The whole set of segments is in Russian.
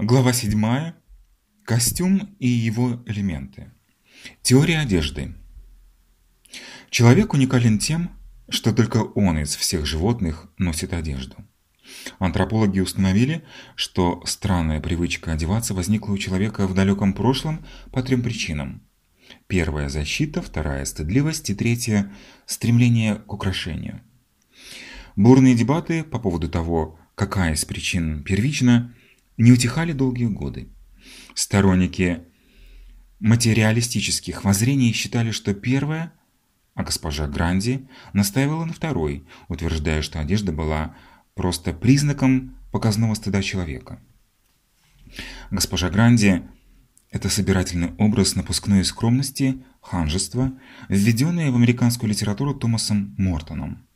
Глава 7. Костюм и его элементы. Теория одежды. Человек уникален тем, что только он из всех животных носит одежду. Антропологи установили, что странная привычка одеваться возникла у человека в далеком прошлом по трем причинам. Первая – защита, вторая – стыдливость и третья – стремление к украшению. Бурные дебаты по поводу того, какая из причин первична, не утихали долгие годы. Сторонники материалистических воззрений считали, что первое, а госпожа Гранди настаивала на второй, утверждая, что одежда была просто признаком показного стыда человека. Госпожа Гранди – это собирательный образ напускной скромности, ханжества, введенный в американскую литературу Томасом Мортоном.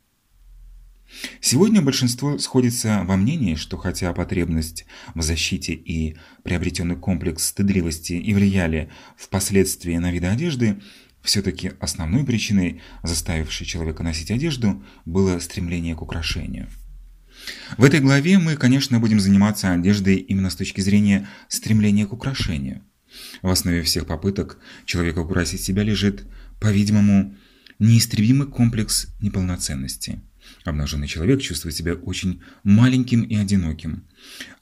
Сегодня большинство сходится во мнении, что хотя потребность в защите и приобретенный комплекс стыдливости и влияли впоследствии на виды одежды, все-таки основной причиной, заставившей человека носить одежду, было стремление к украшению. В этой главе мы, конечно, будем заниматься одеждой именно с точки зрения стремления к украшению. В основе всех попыток человека украсить себя лежит, по-видимому, неистребимый комплекс неполноценности – Обнаженный человек чувствует себя очень маленьким и одиноким.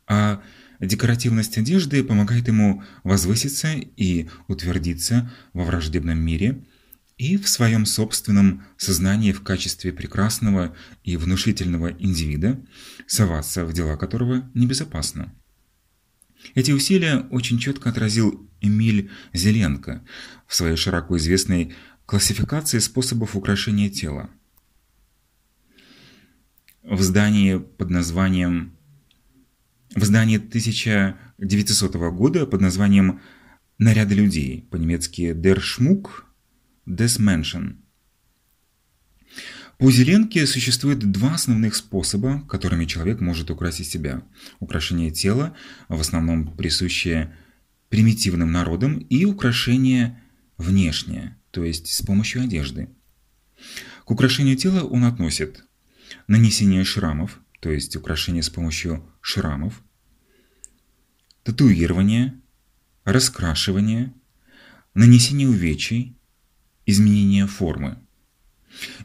А декоративность одежды помогает ему возвыситься и утвердиться во враждебном мире и в своем собственном сознании в качестве прекрасного и внушительного индивида, соваться в дела которого небезопасно. Эти усилия очень четко отразил Эмиль Зеленко в своей широко известной классификации способов украшения тела в здании под названием в здании 1900 года под названием «Наряды людей», по-немецки «Der Schmuck des Menschen». По Зеленке существует два основных способа, которыми человек может украсить себя. Украшение тела, в основном присущее примитивным народам, и украшение внешнее, то есть с помощью одежды. К украшению тела он относит нанесение шрамов, то есть украшение с помощью шрамов, татуирование, раскрашивание, нанесение увечий, изменение формы.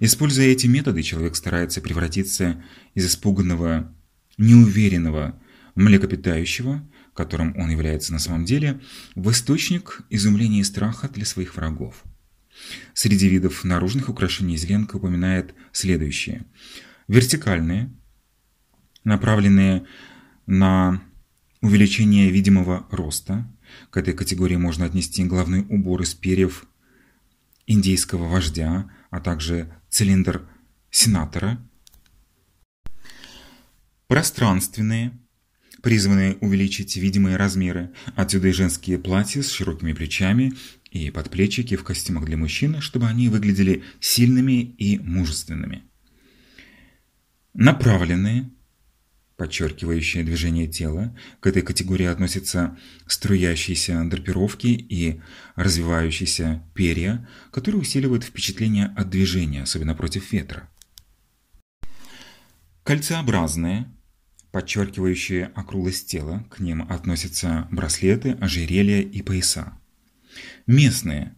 Используя эти методы, человек старается превратиться из испуганного, неуверенного млекопитающего, которым он является на самом деле, в источник изумления и страха для своих врагов. Среди видов наружных украшений Зеленко упоминает следующее – Вертикальные, направленные на увеличение видимого роста. К этой категории можно отнести головной убор из перьев индейского вождя, а также цилиндр сенатора. Пространственные, призванные увеличить видимые размеры, отсюда и женские платья с широкими плечами и подплечики в костюмах для мужчин, чтобы они выглядели сильными и мужественными. Направленные, подчеркивающие движение тела, к этой категории относятся струящиеся драпировки и развивающиеся перья, которые усиливают впечатление от движения, особенно против ветра. Кольцеобразные, подчеркивающие округлость тела, к ним относятся браслеты, ожерелья и пояса. Местные,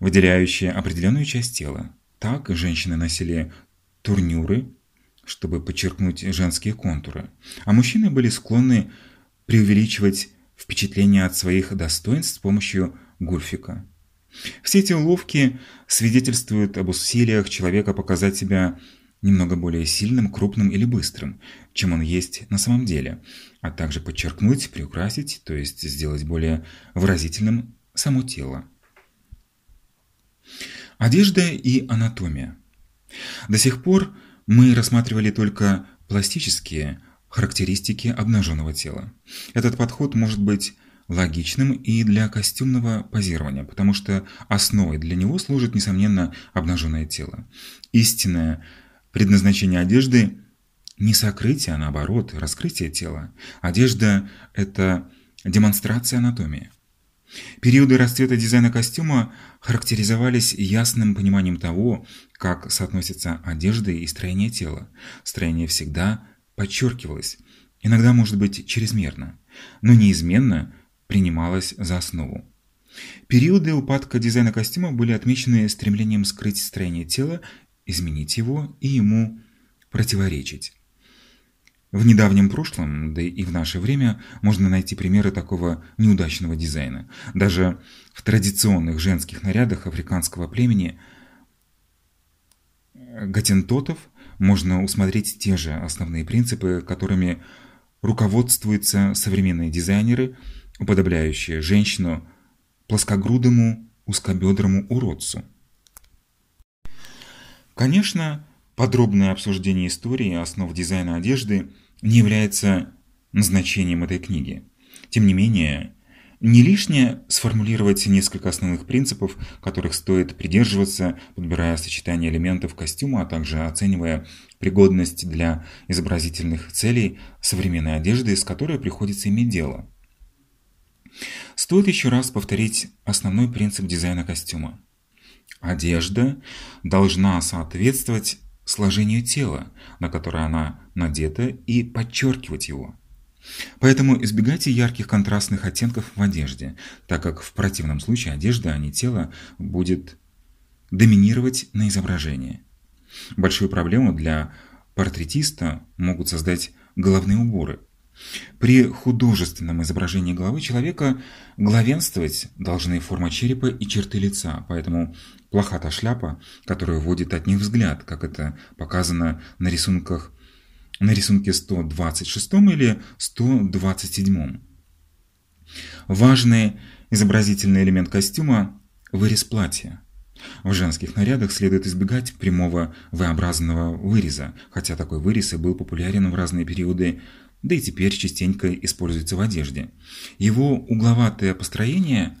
выделяющие определенную часть тела. Так женщины носили турнюры, чтобы подчеркнуть женские контуры, а мужчины были склонны преувеличивать впечатление от своих достоинств с помощью гульфика. Все эти уловки свидетельствуют об усилиях человека показать себя немного более сильным, крупным или быстрым, чем он есть на самом деле, а также подчеркнуть, приукрасить, то есть сделать более выразительным само тело. Одежда и анатомия. До сих пор мы рассматривали только пластические характеристики обнаженного тела. Этот подход может быть логичным и для костюмного позирования, потому что основой для него служит, несомненно, обнаженное тело. Истинное предназначение одежды не сокрытие, а наоборот, раскрытие тела. Одежда – это демонстрация анатомии. Периоды расцвета дизайна костюма характеризовались ясным пониманием того, как соотносятся одежда и строение тела. Строение всегда подчеркивалось, иногда может быть чрезмерно. но неизменно принималась за основу. Периоды упадка дизайна костюма были отмечены стремлением скрыть строение тела, изменить его и ему противоречить. В недавнем прошлом, да и в наше время, можно найти примеры такого неудачного дизайна. Даже в традиционных женских нарядах африканского племени гатентотов можно усмотреть те же основные принципы, которыми руководствуются современные дизайнеры, уподобляющие женщину плоскогрудому узкобедрому уродцу. Конечно, подробное обсуждение истории основ дизайна одежды не является назначением этой книги. Тем не менее, не лишнее сформулировать несколько основных принципов, которых стоит придерживаться, подбирая сочетание элементов костюма, а также оценивая пригодность для изобразительных целей современной одежды, с которой приходится иметь дело. Стоит еще раз повторить основной принцип дизайна костюма. Одежда должна соответствовать сложению тела, на которое она надета, и подчеркивать его. Поэтому избегайте ярких контрастных оттенков в одежде, так как в противном случае одежда, а не тело, будет доминировать на изображении. Большую проблему для портретиста могут создать головные уборы – при художественном изображении головы человека главенствовать должны форма черепа и черты лица, поэтому плоха та шляпа, которая вводит от них взгляд, как это показано на рисунках на рисунке 126 или 127. Важный изобразительный элемент костюма – вырез платья. В женских нарядах следует избегать прямого V-образного выреза, хотя такой вырез и был популярен в разные периоды да и теперь частенько используется в одежде. Его угловатое построение,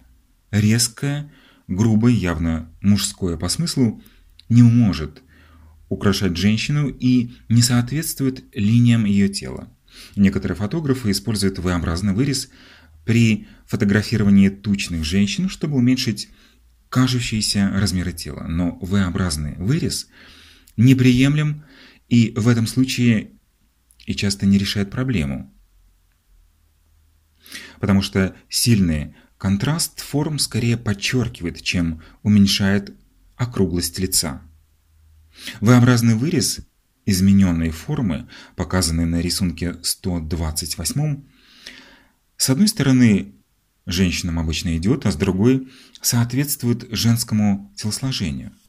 резкое, грубое, явно мужское по смыслу, не может украшать женщину и не соответствует линиям ее тела. Некоторые фотографы используют V-образный вырез при фотографировании тучных женщин, чтобы уменьшить кажущиеся размеры тела. Но V-образный вырез неприемлем и в этом случае и часто не решает проблему. Потому что сильный контраст форм скорее подчеркивает, чем уменьшает округлость лица. V-образный вырез измененной формы, показанный на рисунке 128, с одной стороны женщинам обычно идет, а с другой соответствует женскому телосложению –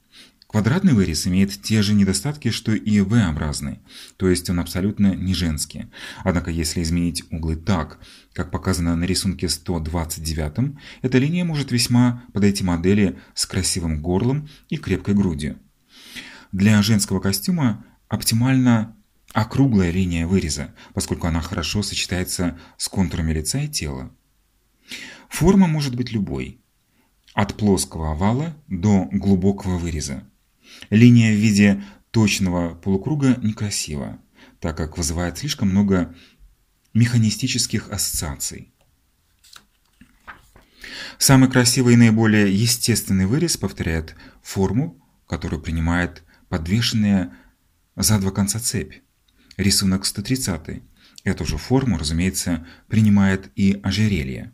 Квадратный вырез имеет те же недостатки, что и V-образный, то есть он абсолютно не женский. Однако если изменить углы так, как показано на рисунке 129, эта линия может весьма подойти модели с красивым горлом и крепкой грудью. Для женского костюма оптимальна округлая линия выреза, поскольку она хорошо сочетается с контурами лица и тела. Форма может быть любой, от плоского овала до глубокого выреза. Линия в виде точного полукруга некрасива, так как вызывает слишком много механистических ассоциаций. Самый красивый и наиболее естественный вырез повторяет форму, которую принимает подвешенная за два конца цепь. Рисунок 130. Эту же форму, разумеется, принимает и ожерелье.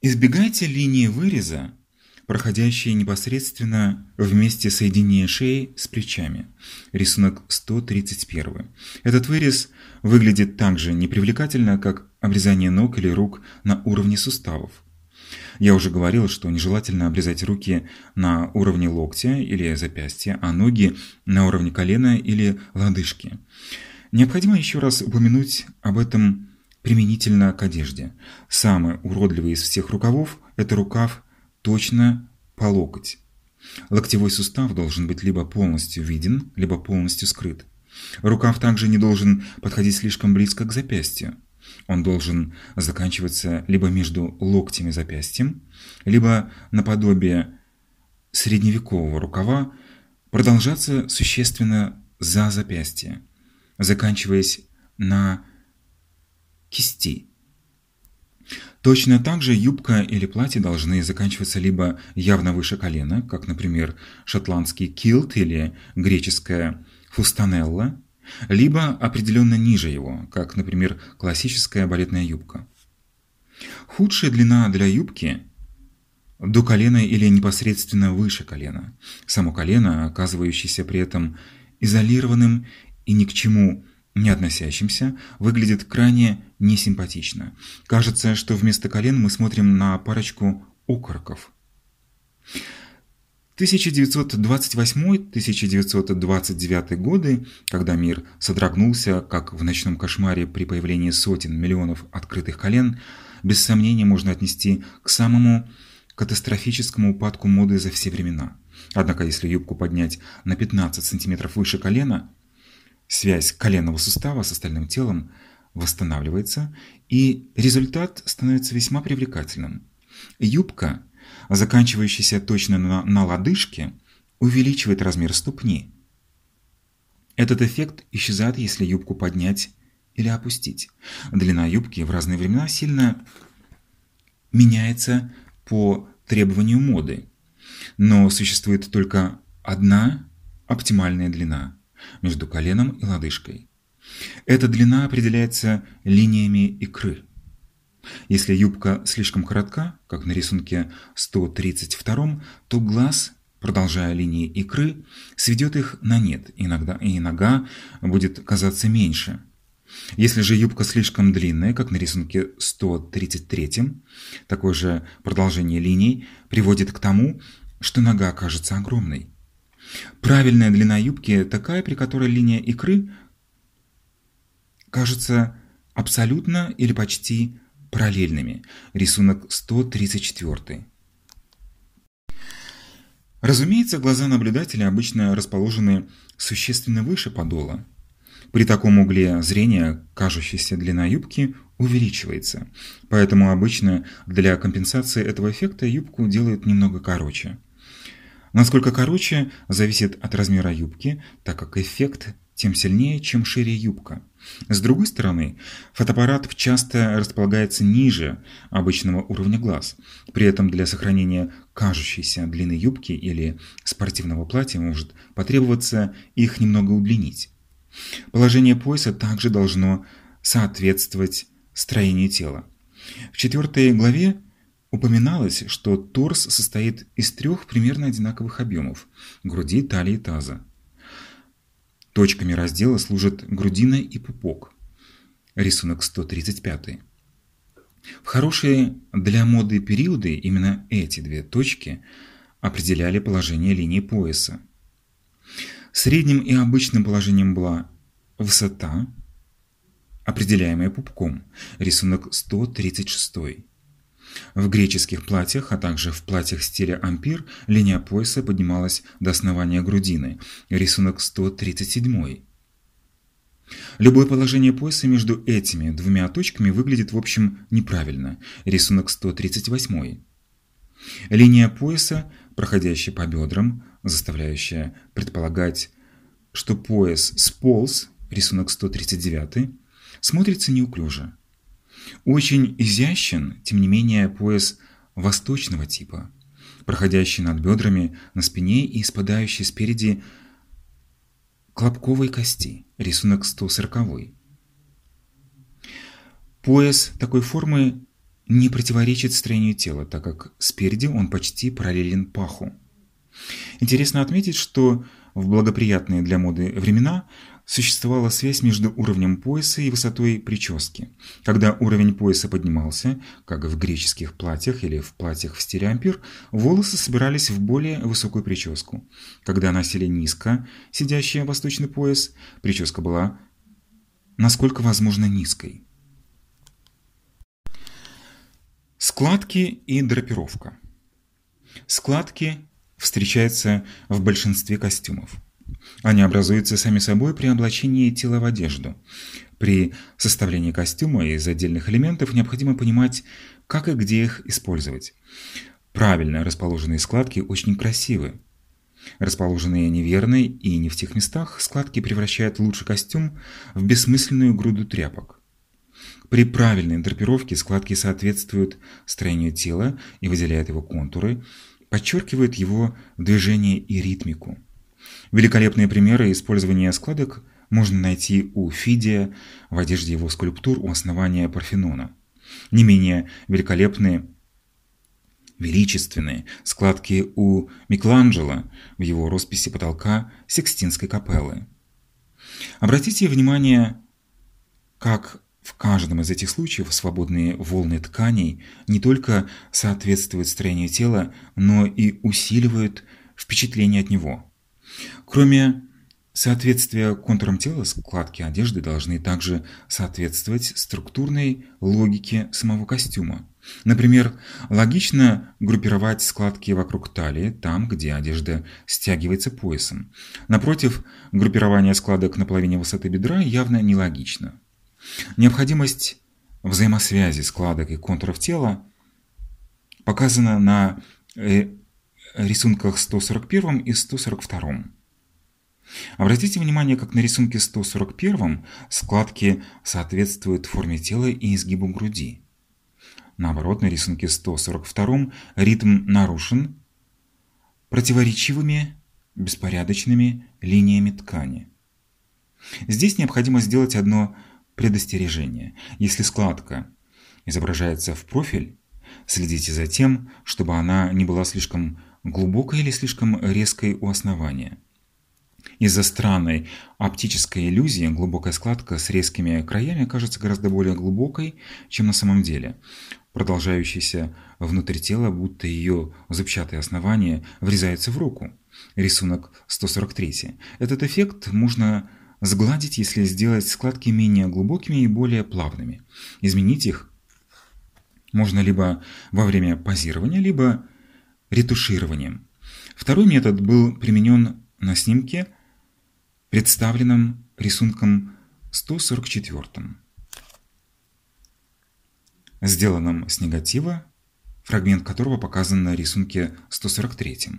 Избегайте линии выреза, проходящие непосредственно в месте соединения шеи с плечами. Рисунок 131. Этот вырез выглядит так же непривлекательно, как обрезание ног или рук на уровне суставов. Я уже говорил, что нежелательно обрезать руки на уровне локтя или запястья, а ноги на уровне колена или лодыжки. Необходимо еще раз упомянуть об этом применительно к одежде. Самый уродливый из всех рукавов – это рукав точно по локоть. Локтевой сустав должен быть либо полностью виден, либо полностью скрыт. Рукав также не должен подходить слишком близко к запястью. Он должен заканчиваться либо между локтем и запястьем, либо наподобие средневекового рукава продолжаться существенно за запястье, заканчиваясь на кисти. Точно так же юбка или платье должны заканчиваться либо явно выше колена, как, например, шотландский килт или греческая фустанелла, либо определенно ниже его, как, например, классическая балетная юбка. Худшая длина для юбки до колена или непосредственно выше колена. Само колено, оказывающееся при этом изолированным и ни к чему не относящимся, выглядит крайне несимпатично. Кажется, что вместо колен мы смотрим на парочку окороков. 1928-1929 годы, когда мир содрогнулся, как в ночном кошмаре при появлении сотен миллионов открытых колен, без сомнения можно отнести к самому катастрофическому упадку моды за все времена. Однако, если юбку поднять на 15 сантиметров выше колена, связь коленного сустава с остальным телом восстанавливается, и результат становится весьма привлекательным. Юбка, заканчивающаяся точно на, на лодыжке, увеличивает размер ступни. Этот эффект исчезает, если юбку поднять или опустить. Длина юбки в разные времена сильно меняется по требованию моды. Но существует только одна оптимальная длина между коленом и лодыжкой. Эта длина определяется линиями икры. Если юбка слишком коротка, как на рисунке 132, то глаз, продолжая линии икры, сведет их на нет, иногда и нога будет казаться меньше – если же юбка слишком длинная, как на рисунке 133, такое же продолжение линий приводит к тому, что нога кажется огромной. Правильная длина юбки такая, при которой линия икры кажется абсолютно или почти параллельными. Рисунок 134. Разумеется, глаза наблюдателя обычно расположены существенно выше подола. При таком угле зрения кажущаяся длина юбки увеличивается, поэтому обычно для компенсации этого эффекта юбку делают немного короче. Насколько короче, зависит от размера юбки, так как эффект тем сильнее, чем шире юбка. С другой стороны, фотоаппарат часто располагается ниже обычного уровня глаз. При этом для сохранения кажущейся длины юбки или спортивного платья может потребоваться их немного удлинить. Положение пояса также должно соответствовать строению тела. В четвертой главе упоминалось, что торс состоит из трех примерно одинаковых объемов – груди, талии и таза. Точками раздела служат грудина и пупок. Рисунок 135. В хорошие для моды периоды именно эти две точки определяли положение линии пояса. Средним и обычным положением была высота, определяемая пупком, рисунок 136. В греческих платьях, а также в платьях стиля ампир, линия пояса поднималась до основания грудины, рисунок 137. Любое положение пояса между этими двумя точками выглядит в общем неправильно, рисунок 138. Линия пояса, проходящая по бедрам, заставляющая предполагать, что пояс сполз, рисунок 139, смотрится неуклюже. Очень изящен, тем не менее, пояс восточного типа, проходящий над бедрами на спине и спадающий спереди клопковой кости, рисунок 140. Пояс такой формы не противоречит строению тела, так как спереди он почти параллелен паху. Интересно отметить, что в благоприятные для моды времена существовала связь между уровнем пояса и высотой прически. Когда уровень пояса поднимался, как в греческих платьях или в платьях в стиле ампир, волосы собирались в более высокую прическу. Когда носили низко сидящий восточный пояс, прическа была насколько возможно низкой. Складки и драпировка. Складки встречаются в большинстве костюмов. Они образуются сами собой при облачении тела в одежду. При составлении костюма из отдельных элементов необходимо понимать, как и где их использовать. Правильно расположенные складки очень красивы. Расположенные неверно и не в тех местах, складки превращают лучший костюм в бессмысленную груду тряпок. При правильной драпировке складки соответствуют строению тела и выделяют его контуры, подчеркивают его движение и ритмику. Великолепные примеры использования складок можно найти у Фидия в одежде его скульптур у основания Парфенона. Не менее великолепные величественные складки у Микеланджело в его росписи потолка Сикстинской капеллы. Обратите внимание, как в каждом из этих случаев свободные волны тканей не только соответствуют строению тела, но и усиливают впечатление от него. Кроме соответствия контурам тела, складки одежды должны также соответствовать структурной логике самого костюма. Например, логично группировать складки вокруг талии, там, где одежда стягивается поясом. Напротив, группирование складок на половине высоты бедра явно нелогично. Необходимость взаимосвязи складок и контуров тела показана на э, рисунках 141 и 142. Обратите внимание, как на рисунке 141 складки соответствуют форме тела и изгибу груди. Наоборот, на рисунке 142 ритм нарушен противоречивыми, беспорядочными линиями ткани. Здесь необходимо сделать одно предостережение. Если складка изображается в профиль, следите за тем, чтобы она не была слишком глубокой или слишком резкой у основания. Из-за странной оптической иллюзии глубокая складка с резкими краями кажется гораздо более глубокой, чем на самом деле, продолжающейся внутрь тела, будто ее зубчатые основания врезаются в руку. Рисунок 143. Этот эффект можно сгладить, если сделать складки менее глубокими и более плавными. Изменить их можно либо во время позирования, либо ретушированием. Второй метод был применен на снимке, представленном рисунком 144, сделанном с негатива, фрагмент которого показан на рисунке 143.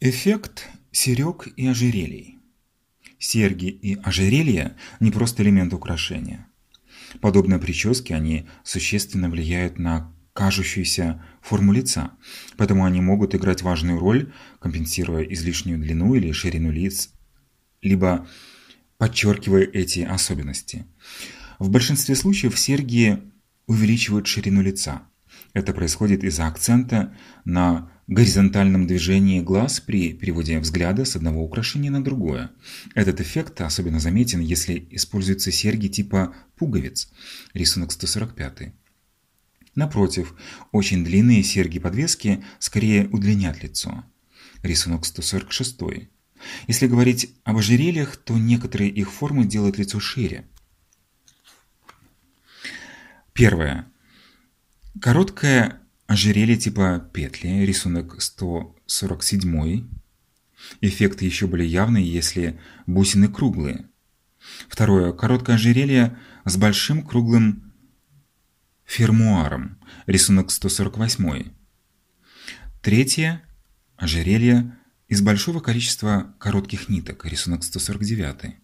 Эффект серег и ожерелий. Серьги и ожерелья – не просто элемент украшения. Подобно прическе, они существенно влияют на кажущуюся форму лица, поэтому они могут играть важную роль, компенсируя излишнюю длину или ширину лиц, либо подчеркивая эти особенности. В большинстве случаев серьги увеличивают ширину лица. Это происходит из-за акцента на горизонтальном движении глаз при переводе взгляда с одного украшения на другое. Этот эффект особенно заметен, если используются серьги типа пуговиц, рисунок 145. Напротив, очень длинные серьги-подвески скорее удлинят лицо. Рисунок 146. Если говорить об ожерельях, то некоторые их формы делают лицо шире. Первое. Короткое ожерелье типа петли, рисунок 147. Эффект еще более явный, если бусины круглые. Второе. Короткое ожерелье с большим круглым фермуаром, рисунок 148. Третье – ожерелье из большого количества коротких ниток, рисунок 149.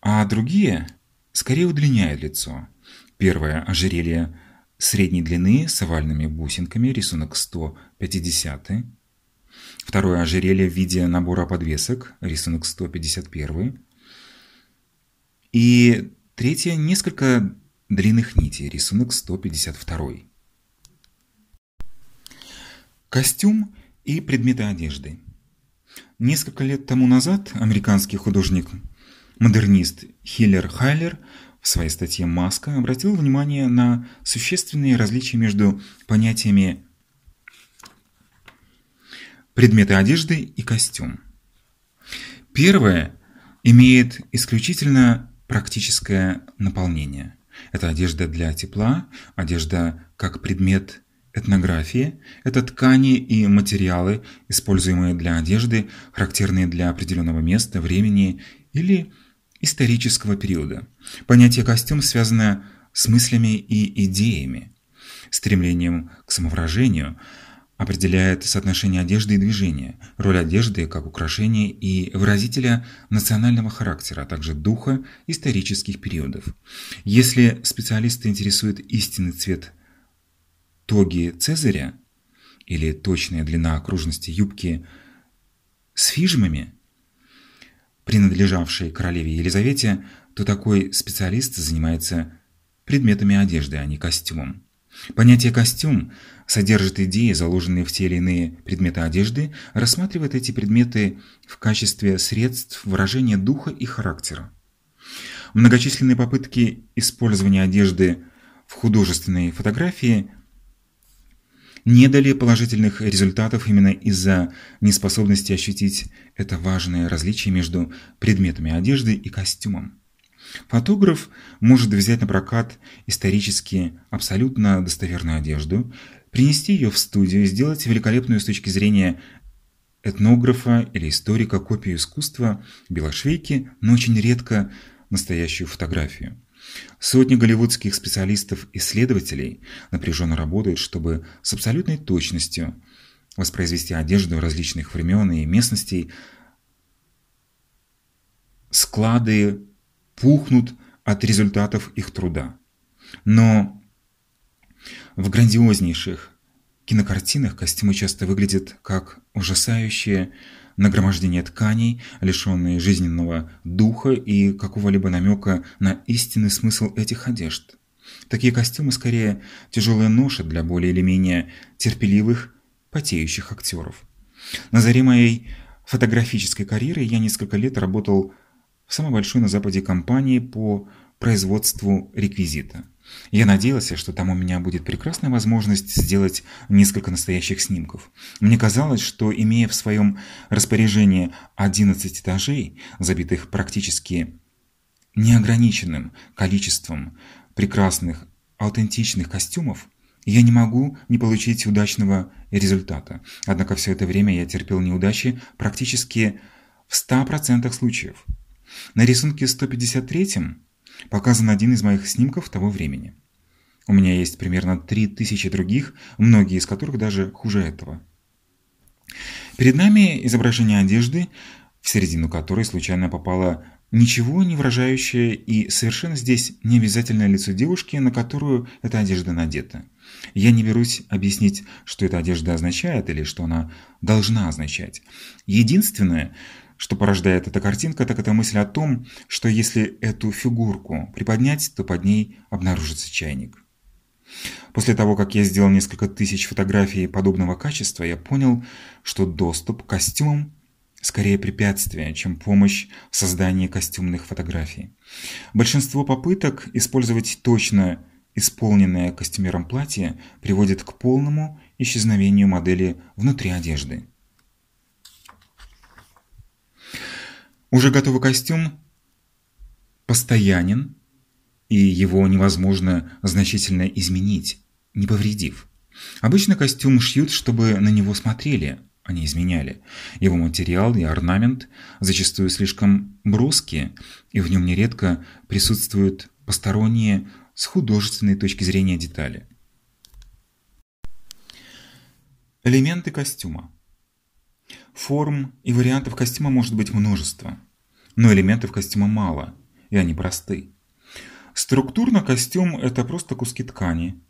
А другие скорее удлиняют лицо. Первое – ожерелье средней длины с овальными бусинками, рисунок 150. Второе – ожерелье в виде набора подвесок, рисунок 151. И третье – несколько длинных нитей, рисунок 152. Костюм и предметы одежды. Несколько лет тому назад американский художник-модернист Хиллер Хайлер в своей статье «Маска» обратил внимание на существенные различия между понятиями предметы одежды и костюм. Первое имеет исключительно практическое наполнение – это одежда для тепла, одежда как предмет этнографии. Это ткани и материалы, используемые для одежды, характерные для определенного места, времени или исторического периода. Понятие «костюм» связано с мыслями и идеями, стремлением к самовыражению – определяет соотношение одежды и движения, роль одежды как украшения и выразителя национального характера, а также духа исторических периодов. Если специалисты интересует истинный цвет тоги Цезаря или точная длина окружности юбки с фижмами, принадлежавшей королеве Елизавете, то такой специалист занимается предметами одежды, а не костюмом. Понятие «костюм» содержит идеи, заложенные в те или иные предметы одежды, рассматривает эти предметы в качестве средств выражения духа и характера. Многочисленные попытки использования одежды в художественной фотографии не дали положительных результатов именно из-за неспособности ощутить это важное различие между предметами одежды и костюмом. Фотограф может взять на прокат исторически абсолютно достоверную одежду, принести ее в студию, сделать великолепную с точки зрения этнографа или историка копию искусства белошвейки, но очень редко настоящую фотографию. Сотни голливудских специалистов-исследователей напряженно работают, чтобы с абсолютной точностью воспроизвести одежду различных времен и местностей. Склады пухнут от результатов их труда. Но в грандиознейших кинокартинах костюмы часто выглядят как ужасающие нагромождение тканей, лишенные жизненного духа и какого-либо намека на истинный смысл этих одежд. Такие костюмы скорее тяжелая ноша для более или менее терпеливых, потеющих актеров. На заре моей фотографической карьеры я несколько лет работал самой большой на Западе компании по производству реквизита. Я надеялся, что там у меня будет прекрасная возможность сделать несколько настоящих снимков. Мне казалось, что имея в своем распоряжении 11 этажей, забитых практически неограниченным количеством прекрасных аутентичных костюмов, я не могу не получить удачного результата. Однако все это время я терпел неудачи практически в 100% случаев. На рисунке 153 показан один из моих снимков того времени. У меня есть примерно 3000 других, многие из которых даже хуже этого. Перед нами изображение одежды, в середину которой случайно попало ничего не выражающее и совершенно здесь не обязательное лицо девушки, на которую эта одежда надета. Я не берусь объяснить, что эта одежда означает или что она должна означать. Единственное, что порождает эта картинка, так это мысль о том, что если эту фигурку приподнять, то под ней обнаружится чайник. После того, как я сделал несколько тысяч фотографий подобного качества, я понял, что доступ к костюмам скорее препятствие, чем помощь в создании костюмных фотографий. Большинство попыток использовать точно исполненное костюмером платье приводит к полному исчезновению модели внутри одежды. Уже готовый костюм постоянен, и его невозможно значительно изменить, не повредив. Обычно костюм шьют, чтобы на него смотрели, а не изменяли. Его материал и орнамент зачастую слишком броские, и в нем нередко присутствуют посторонние с художественной точки зрения детали. Элементы костюма Форм и вариантов костюма может быть множество, но элементов костюма мало, и они просты. Структурно костюм – это просто куски ткани,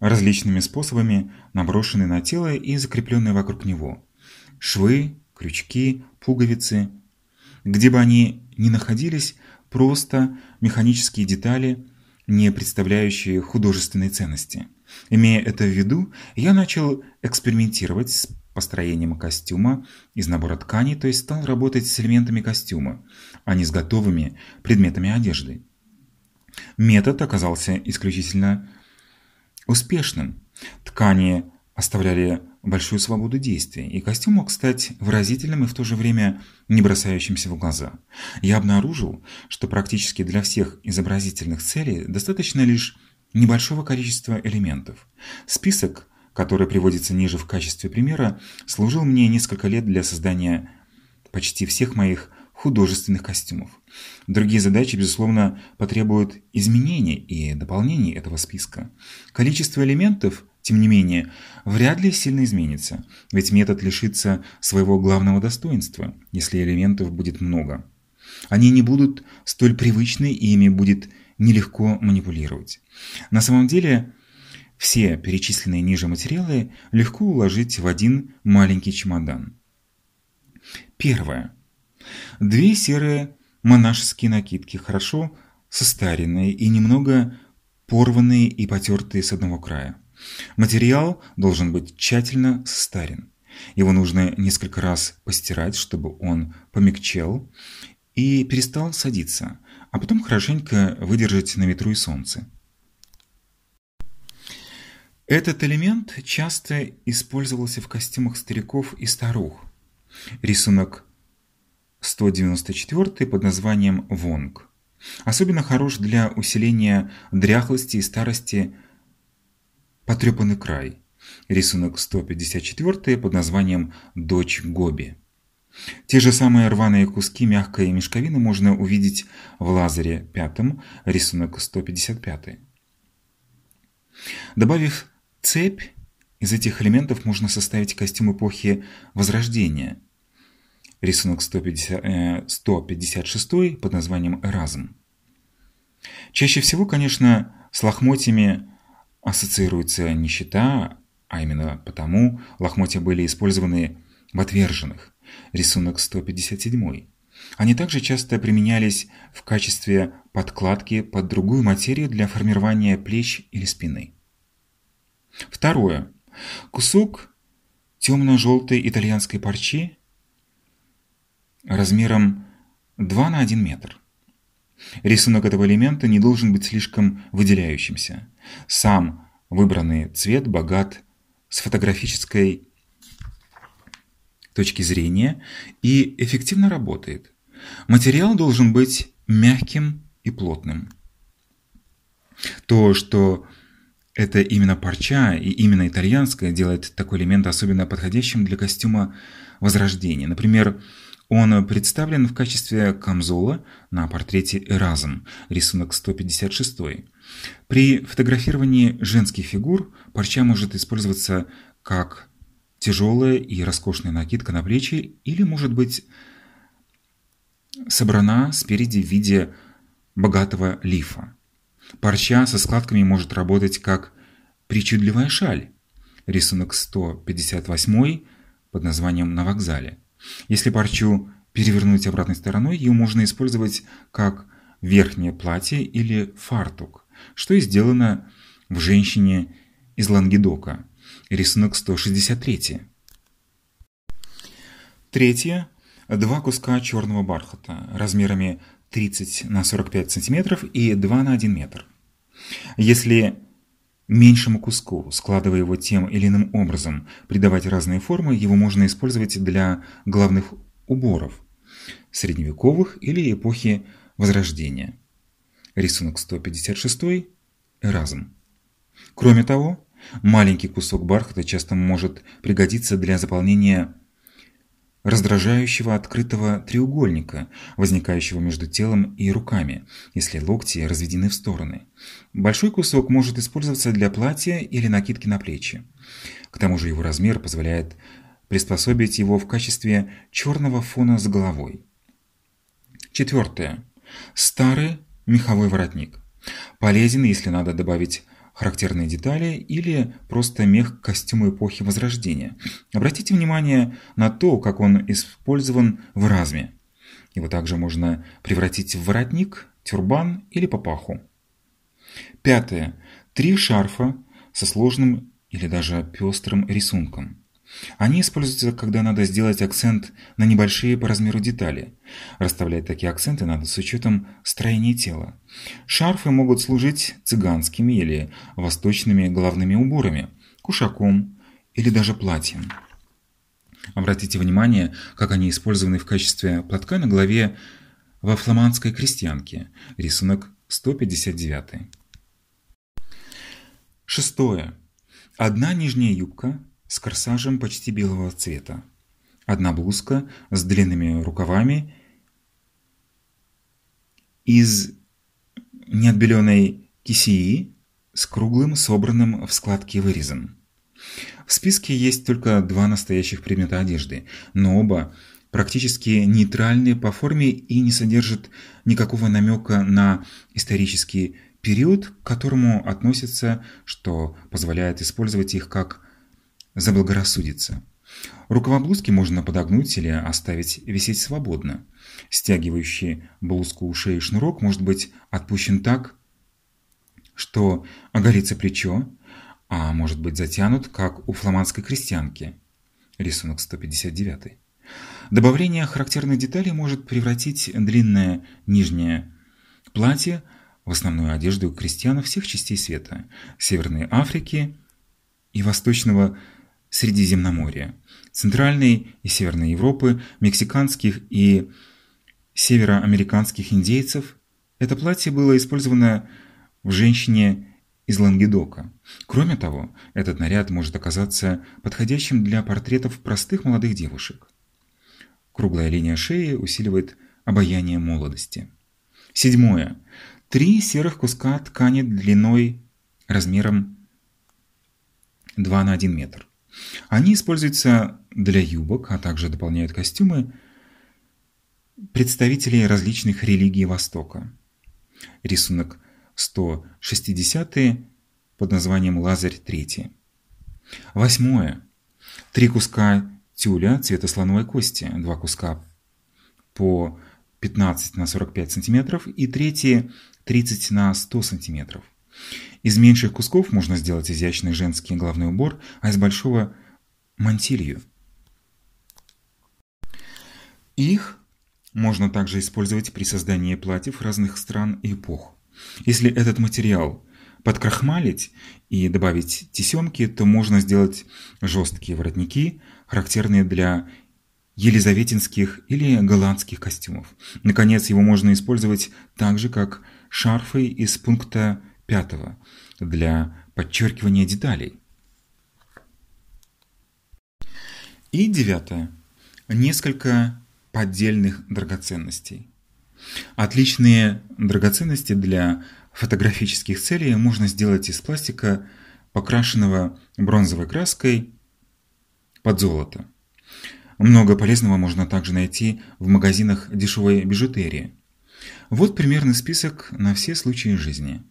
различными способами наброшенные на тело и закрепленные вокруг него. Швы, крючки, пуговицы. Где бы они ни находились, просто механические детали, не представляющие художественной ценности. Имея это в виду, я начал экспериментировать с построением костюма из набора тканей, то есть стал работать с элементами костюма, а не с готовыми предметами одежды. Метод оказался исключительно успешным. Ткани оставляли большую свободу действий, и костюм мог стать выразительным и в то же время не бросающимся в глаза. Я обнаружил, что практически для всех изобразительных целей достаточно лишь небольшого количества элементов. Список который приводится ниже в качестве примера, служил мне несколько лет для создания почти всех моих художественных костюмов. Другие задачи, безусловно, потребуют изменений и дополнений этого списка. Количество элементов, тем не менее, вряд ли сильно изменится, ведь метод лишится своего главного достоинства, если элементов будет много. Они не будут столь привычны и ими будет нелегко манипулировать. На самом деле, все перечисленные ниже материалы легко уложить в один маленький чемодан. Первое. Две серые монашеские накидки, хорошо состаренные и немного порванные и потертые с одного края. Материал должен быть тщательно состарен. Его нужно несколько раз постирать, чтобы он помягчел и перестал садиться, а потом хорошенько выдержать на ветру и солнце. Этот элемент часто использовался в костюмах стариков и старух. Рисунок 194 под названием «Вонг». Особенно хорош для усиления дряхлости и старости потрепанный край. Рисунок 154 под названием «Дочь Гоби». Те же самые рваные куски мягкой мешковины можно увидеть в лазере пятом, рисунок 155. Добавив цепь, из этих элементов можно составить костюм эпохи Возрождения. Рисунок 150, 156 э, под названием «Эразм». Чаще всего, конечно, с лохмотьями ассоциируется нищета, а именно потому лохмотья были использованы в отверженных рисунок 157. Они также часто применялись в качестве подкладки под другую материю для формирования плеч или спины. Второе. Кусок темно-желтой итальянской парчи размером 2 на 1 метр. Рисунок этого элемента не должен быть слишком выделяющимся. Сам выбранный цвет богат с фотографической точки зрения и эффективно работает. Материал должен быть мягким и плотным. То, что это именно парча и именно итальянская делает такой элемент особенно подходящим для костюма Возрождения. Например, он представлен в качестве камзола на портрете Эразм, рисунок 156. При фотографировании женских фигур парча может использоваться как тяжелая и роскошная накидка на плечи или, может быть, собрана спереди в виде богатого лифа. Парча со складками может работать как причудливая шаль. Рисунок 158 под названием «На вокзале». Если парчу перевернуть обратной стороной, ее можно использовать как верхнее платье или фартук, что и сделано в «Женщине из Лангедока», Рисунок 163. Третье. Два куска черного бархата размерами 30 на 45 см и 2 на 1 метр. Если меньшему куску, складывая его тем или иным образом, придавать разные формы, его можно использовать для главных уборов средневековых или эпохи Возрождения. Рисунок 156. Эразм. Кроме того, Маленький кусок бархата часто может пригодиться для заполнения раздражающего открытого треугольника, возникающего между телом и руками, если локти разведены в стороны. Большой кусок может использоваться для платья или накидки на плечи. К тому же его размер позволяет приспособить его в качестве черного фона с головой. Четвертое. Старый меховой воротник. Полезен, если надо добавить характерные детали или просто мех костюма эпохи Возрождения. Обратите внимание на то, как он использован в разме. Его также можно превратить в воротник, тюрбан или папаху. Пятое. Три шарфа со сложным или даже пестрым рисунком. Они используются, когда надо сделать акцент на небольшие по размеру детали. Расставлять такие акценты надо с учетом строения тела. Шарфы могут служить цыганскими или восточными головными уборами, кушаком или даже платьем. Обратите внимание, как они использованы в качестве платка на голове во фламандской крестьянке. Рисунок 159. Шестое. Одна нижняя юбка с корсажем почти белого цвета. Одна блузка с длинными рукавами из неотбеленной кисии с круглым, собранным в складки вырезом. В списке есть только два настоящих предмета одежды, но оба практически нейтральны по форме и не содержат никакого намека на исторический период, к которому относятся, что позволяет использовать их как заблагорассудится. Рукава блузки можно подогнуть или оставить висеть свободно. Стягивающий блузку у шеи шнурок может быть отпущен так, что оголится плечо, а может быть затянут, как у фламандской крестьянки. Рисунок 159. Добавление характерных деталей может превратить длинное нижнее платье в основную одежду крестьян всех частей света – Северной Африки и Восточного Средиземноморья, Центральной и Северной Европы, мексиканских и североамериканских индейцев. Это платье было использовано в женщине из Лангедока. Кроме того, этот наряд может оказаться подходящим для портретов простых молодых девушек. Круглая линия шеи усиливает обаяние молодости. Седьмое. Три серых куска ткани длиной размером 2 на 1 метр. Они используются для юбок, а также дополняют костюмы представителей различных религий Востока. Рисунок 160 под названием «Лазарь III». Восьмое. Три куска тюля цвета слоновой кости, два куска по 15 на 45 см и третье 30 на 100 см. Из меньших кусков можно сделать изящный женский головной убор, а из большого – мантилью. Их можно также использовать при создании платьев разных стран и эпох. Если этот материал подкрахмалить и добавить тесемки, то можно сделать жесткие воротники, характерные для елизаветинских или голландских костюмов. Наконец, его можно использовать так же, как шарфы из пункта 5 для подчеркивания деталей. И девятое. Несколько поддельных драгоценностей. Отличные драгоценности для фотографических целей можно сделать из пластика, покрашенного бронзовой краской под золото. Много полезного можно также найти в магазинах дешевой бижутерии. Вот примерный список на все случаи жизни.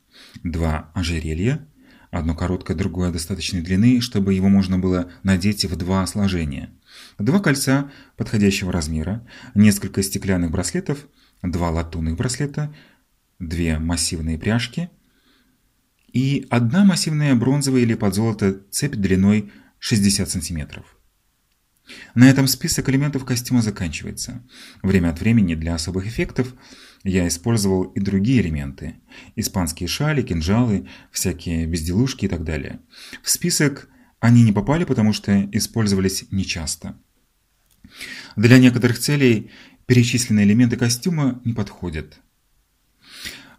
Два ожерелья, одно короткое, другое достаточной длины, чтобы его можно было надеть в два сложения. Два кольца подходящего размера, несколько стеклянных браслетов – два латунных браслета, две массивные пряжки и одна массивная бронзовая или подзолото цепь длиной 60 см. На этом список элементов костюма заканчивается. Время от времени для особых эффектов я использовал и другие элементы. Испанские шали, кинжалы, всякие безделушки и так далее. В список они не попали, потому что использовались нечасто. Для некоторых целей перечисленные элементы костюма не подходят.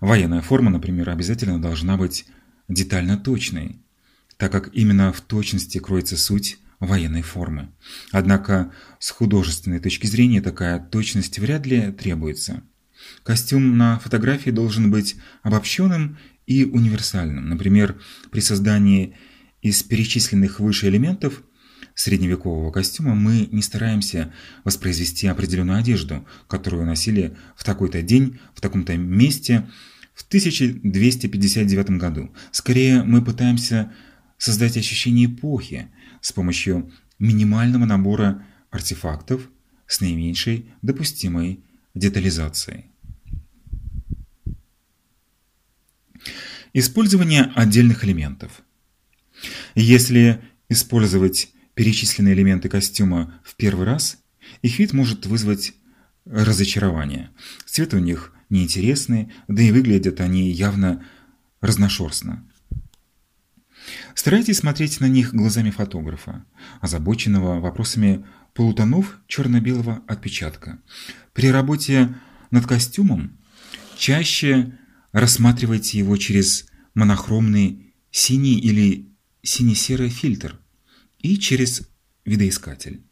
Военная форма, например, обязательно должна быть детально точной, так как именно в точности кроется суть военной формы. Однако с художественной точки зрения такая точность вряд ли требуется. Костюм на фотографии должен быть обобщенным и универсальным. Например, при создании из перечисленных выше элементов – средневекового костюма мы не стараемся воспроизвести определенную одежду, которую носили в такой-то день, в таком-то месте, в 1259 году. Скорее, мы пытаемся создать ощущение эпохи с помощью минимального набора артефактов с наименьшей допустимой детализацией. Использование отдельных элементов. Если использовать перечисленные элементы костюма в первый раз, их вид может вызвать разочарование. Цветы у них неинтересные, да и выглядят они явно разношерстно. Старайтесь смотреть на них глазами фотографа, озабоченного вопросами полутонов черно-белого отпечатка. При работе над костюмом чаще рассматривайте его через монохромный синий или сине-серый фильтр – и через видоискатель.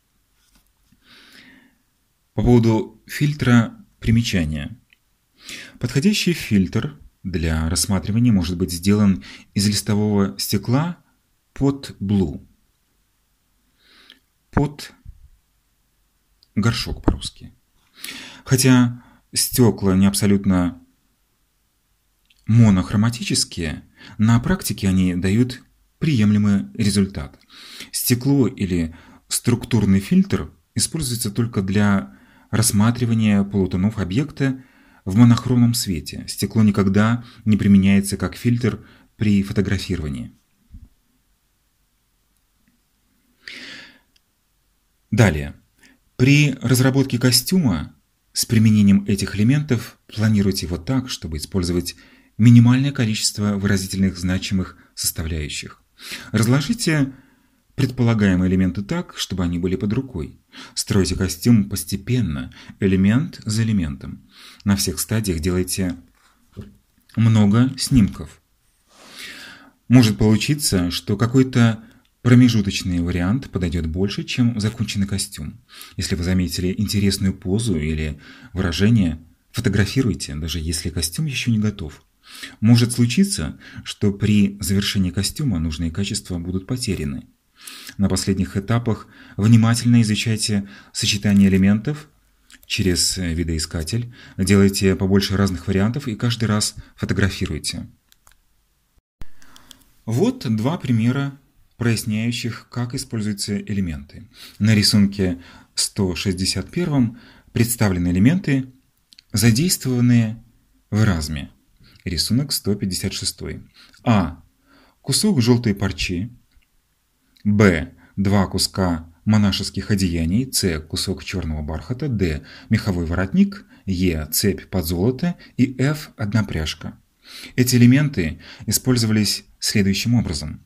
По поводу фильтра примечания. Подходящий фильтр для рассматривания может быть сделан из листового стекла под блу. Под горшок по-русски. Хотя стекла не абсолютно монохроматические, на практике они дают приемлемый результат. Стекло или структурный фильтр используется только для рассматривания полутонов объекта в монохромном свете. Стекло никогда не применяется как фильтр при фотографировании. Далее. При разработке костюма с применением этих элементов планируйте его так, чтобы использовать минимальное количество выразительных значимых составляющих. Разложите предполагаемые элементы так, чтобы они были под рукой. Стройте костюм постепенно, элемент за элементом. На всех стадиях делайте много снимков. Может получиться, что какой-то промежуточный вариант подойдет больше, чем законченный костюм. Если вы заметили интересную позу или выражение, фотографируйте, даже если костюм еще не готов. Может случиться, что при завершении костюма нужные качества будут потеряны. На последних этапах внимательно изучайте сочетание элементов через видоискатель, делайте побольше разных вариантов и каждый раз фотографируйте. Вот два примера, проясняющих, как используются элементы. На рисунке 161 представлены элементы, задействованные в Эразме. Рисунок 156. А. Кусок желтой парчи. Б. Два куска монашеских одеяний. С. Кусок черного бархата. Д. Меховой воротник. Е. Цепь под золото. И Ф. Одна пряжка. Эти элементы использовались следующим образом.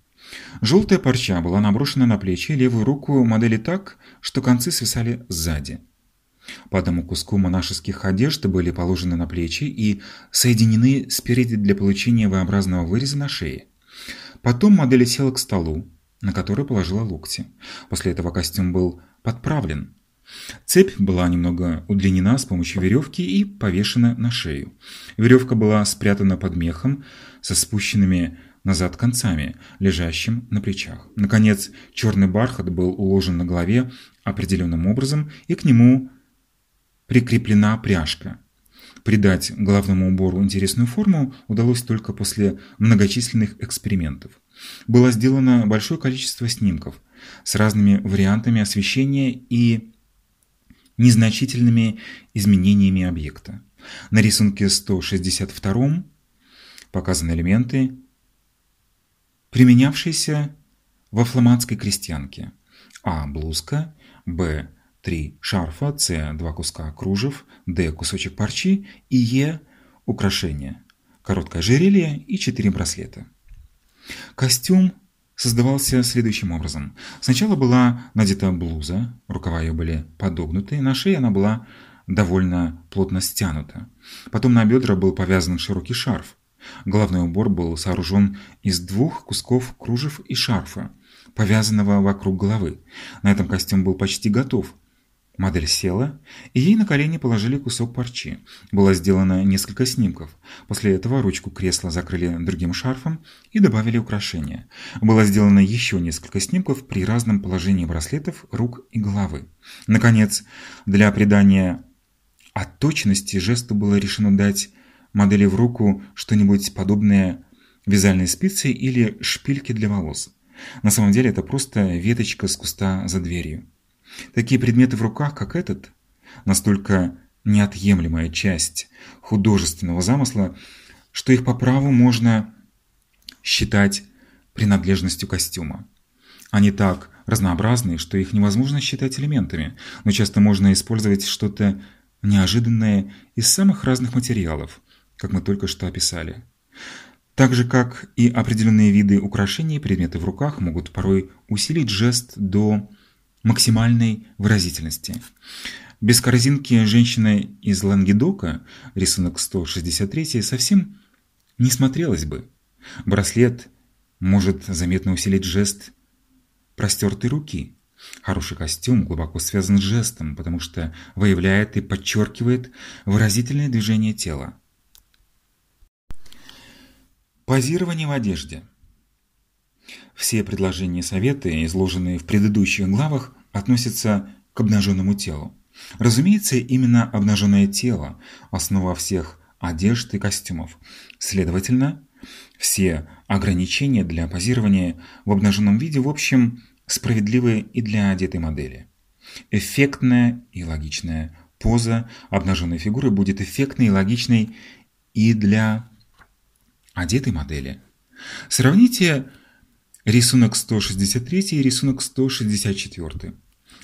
Желтая парча была наброшена на плечи левую руку модели так, что концы свисали сзади. По одному куску монашеских одежд были положены на плечи и соединены спереди для получения V-образного выреза на шее. Потом модель села к столу, на который положила локти. После этого костюм был подправлен. Цепь была немного удлинена с помощью веревки и повешена на шею. Веревка была спрятана под мехом со спущенными назад концами, лежащим на плечах. Наконец, черный бархат был уложен на голове определенным образом, и к нему прикреплена пряжка. Придать головному убору интересную форму удалось только после многочисленных экспериментов. Было сделано большое количество снимков с разными вариантами освещения и незначительными изменениями объекта. На рисунке 162 показаны элементы, применявшиеся во фламандской крестьянке. А. Блузка. Б три шарфа, С два куска кружев, Д кусочек парчи и Е украшение, короткое ожерелье и четыре браслета. Костюм создавался следующим образом. Сначала была надета блуза, рукава ее были подогнуты, на шее она была довольно плотно стянута. Потом на бедра был повязан широкий шарф. Головной убор был сооружен из двух кусков кружев и шарфа, повязанного вокруг головы. На этом костюм был почти готов – Модель села, и ей на колени положили кусок парчи. Было сделано несколько снимков. После этого ручку кресла закрыли другим шарфом и добавили украшения. Было сделано еще несколько снимков при разном положении браслетов, рук и головы. Наконец, для придания отточенности жесту было решено дать модели в руку что-нибудь подобное вязальной спице или шпильке для волос. На самом деле это просто веточка с куста за дверью. Такие предметы в руках, как этот, настолько неотъемлемая часть художественного замысла, что их по праву можно считать принадлежностью костюма. Они так разнообразны, что их невозможно считать элементами, но часто можно использовать что-то неожиданное из самых разных материалов, как мы только что описали. Так же, как и определенные виды украшений предметы в руках могут порой усилить жест до максимальной выразительности. Без корзинки женщина из Лангедока, рисунок 163, совсем не смотрелась бы. Браслет может заметно усилить жест простертой руки. Хороший костюм глубоко связан с жестом, потому что выявляет и подчеркивает выразительное движение тела. Позирование в одежде – все предложения и советы, изложенные в предыдущих главах, относятся к обнаженному телу. Разумеется, именно обнаженное тело – основа всех одежд и костюмов. Следовательно, все ограничения для позирования в обнаженном виде в общем справедливы и для одетой модели. Эффектная и логичная поза обнаженной фигуры будет эффектной и логичной и для одетой модели. Сравните рисунок 163 и рисунок 164.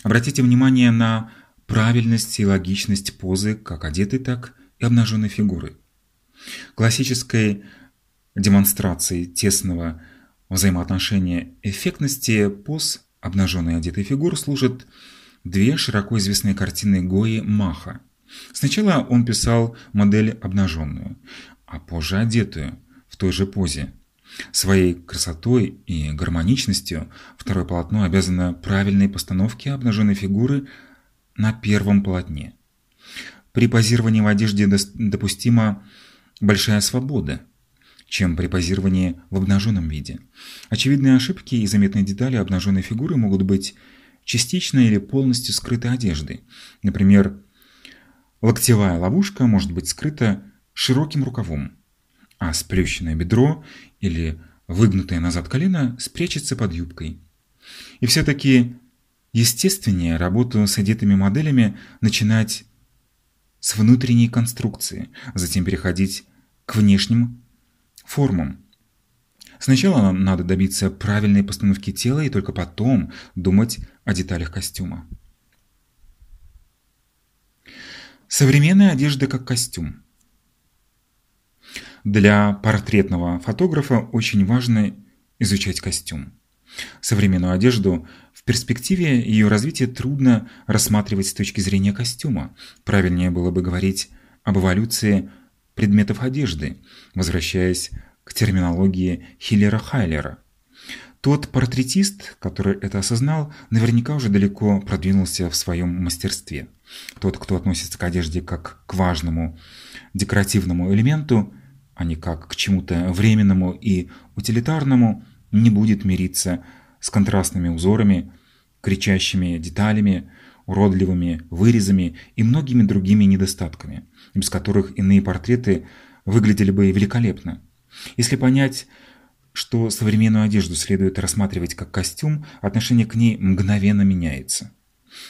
Обратите внимание на правильность и логичность позы как одетой, так и обнаженной фигуры. Классической демонстрацией тесного взаимоотношения эффектности поз обнаженной и одетой фигур служат две широко известные картины Гои Маха. Сначала он писал модель обнаженную, а позже одетую, в той же позе. Своей красотой и гармоничностью второе полотно обязано правильной постановке обнаженной фигуры на первом полотне. При позировании в одежде допустима большая свобода, чем при позировании в обнаженном виде. Очевидные ошибки и заметные детали обнаженной фигуры могут быть частично или полностью скрыты одеждой. Например, локтевая ловушка может быть скрыта широким рукавом, а сплющенное бедро или выгнутое назад колено спрячется под юбкой. И все-таки естественнее работу с одетыми моделями начинать с внутренней конструкции, затем переходить к внешним формам. Сначала надо добиться правильной постановки тела и только потом думать о деталях костюма. Современная одежда как костюм. Для портретного фотографа очень важно изучать костюм. Современную одежду в перспективе ее развития трудно рассматривать с точки зрения костюма. Правильнее было бы говорить об эволюции предметов одежды, возвращаясь к терминологии Хиллера-Хайлера. Тот портретист, который это осознал, наверняка уже далеко продвинулся в своем мастерстве. Тот, кто относится к одежде как к важному декоративному элементу, а не как к чему-то временному и утилитарному, не будет мириться с контрастными узорами, кричащими деталями, уродливыми вырезами и многими другими недостатками, без которых иные портреты выглядели бы великолепно. Если понять, что современную одежду следует рассматривать как костюм, отношение к ней мгновенно меняется.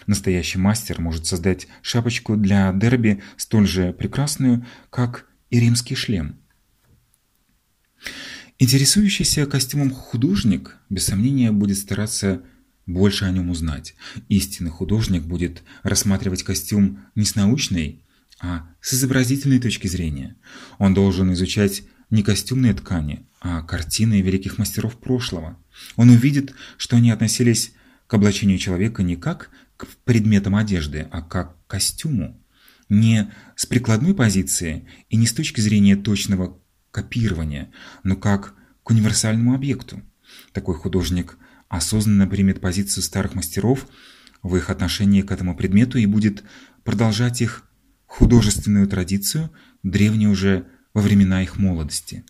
Настоящий мастер может создать шапочку для дерби столь же прекрасную, как и римский шлем. Интересующийся костюмом художник, без сомнения, будет стараться больше о нем узнать. Истинный художник будет рассматривать костюм не с научной, а с изобразительной точки зрения. Он должен изучать не костюмные ткани, а картины великих мастеров прошлого. Он увидит, что они относились к облачению человека не как к предметам одежды, а как к костюму. Не с прикладной позиции и не с точки зрения точного копирования, но как к универсальному объекту. Такой художник осознанно примет позицию старых мастеров в их отношении к этому предмету и будет продолжать их художественную традицию, древнюю уже во времена их молодости.